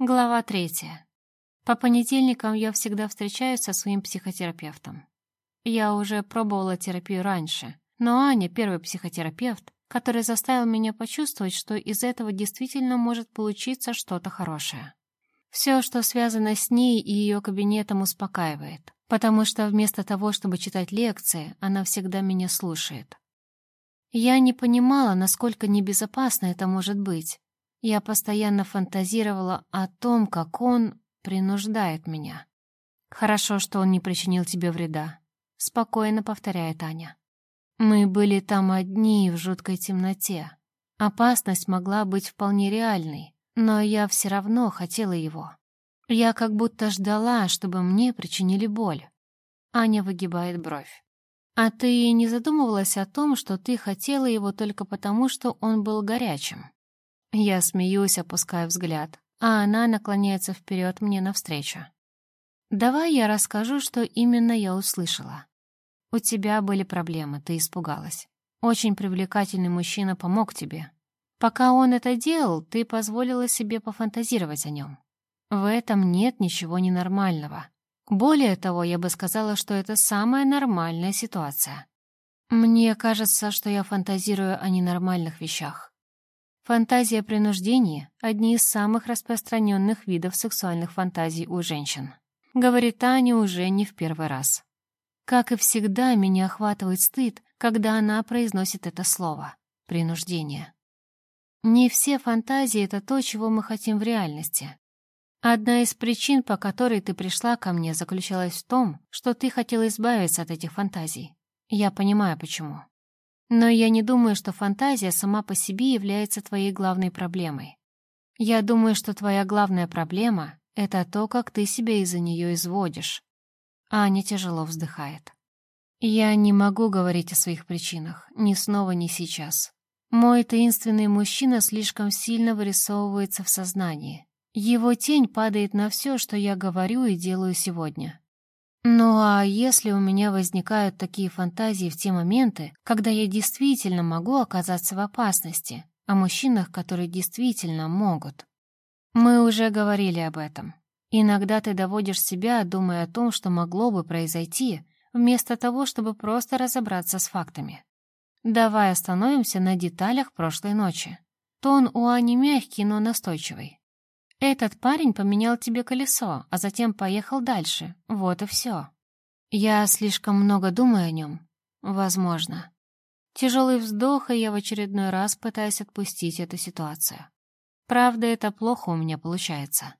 Глава третья. По понедельникам я всегда встречаюсь со своим психотерапевтом. Я уже пробовала терапию раньше, но Аня — первый психотерапевт, который заставил меня почувствовать, что из этого действительно может получиться что-то хорошее. Все, что связано с ней и ее кабинетом, успокаивает, потому что вместо того, чтобы читать лекции, она всегда меня слушает. Я не понимала, насколько небезопасно это может быть, я постоянно фантазировала о том, как он принуждает меня. «Хорошо, что он не причинил тебе вреда», — спокойно повторяет Аня. «Мы были там одни в жуткой темноте. Опасность могла быть вполне реальной, но я все равно хотела его. Я как будто ждала, чтобы мне причинили боль». Аня выгибает бровь. «А ты не задумывалась о том, что ты хотела его только потому, что он был горячим?» Я смеюсь, опуская взгляд, а она наклоняется вперед мне навстречу. «Давай я расскажу, что именно я услышала. У тебя были проблемы, ты испугалась. Очень привлекательный мужчина помог тебе. Пока он это делал, ты позволила себе пофантазировать о нем. В этом нет ничего ненормального. Более того, я бы сказала, что это самая нормальная ситуация. Мне кажется, что я фантазирую о ненормальных вещах. Фантазия принуждения — одни из самых распространенных видов сексуальных фантазий у женщин. Говорит Таня уже не в первый раз. Как и всегда, меня охватывает стыд, когда она произносит это слово — принуждение. Не все фантазии — это то, чего мы хотим в реальности. Одна из причин, по которой ты пришла ко мне, заключалась в том, что ты хотела избавиться от этих фантазий. Я понимаю, почему. Но я не думаю, что фантазия сама по себе является твоей главной проблемой. Я думаю, что твоя главная проблема — это то, как ты себя из-за нее изводишь. Аня тяжело вздыхает. Я не могу говорить о своих причинах, ни снова, ни сейчас. Мой таинственный мужчина слишком сильно вырисовывается в сознании. Его тень падает на все, что я говорю и делаю сегодня. Ну а если у меня возникают такие фантазии в те моменты, когда я действительно могу оказаться в опасности, о мужчинах, которые действительно могут? Мы уже говорили об этом. Иногда ты доводишь себя, думая о том, что могло бы произойти, вместо того, чтобы просто разобраться с фактами. Давай остановимся на деталях прошлой ночи. Тон у Ани мягкий, но настойчивый. Этот парень поменял тебе колесо, а затем поехал дальше. Вот и все. Я слишком много думаю о нем. Возможно. Тяжелый вздох, и я в очередной раз пытаюсь отпустить эту ситуацию. Правда, это плохо у меня получается.